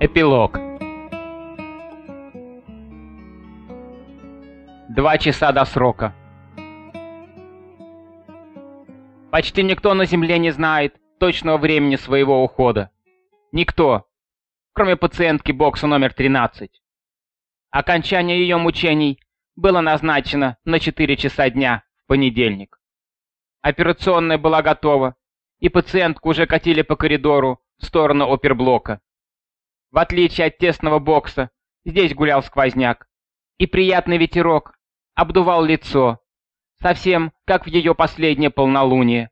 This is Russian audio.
Эпилог Два часа до срока. Почти никто на Земле не знает точного времени своего ухода. Никто, кроме пациентки бокса номер 13. Окончание ее мучений было назначено на 4 часа дня в понедельник. Операционная была готова, и пациентку уже катили по коридору в сторону оперблока. В отличие от тесного бокса, здесь гулял сквозняк, и приятный ветерок обдувал лицо, совсем как в ее последнее полнолуние.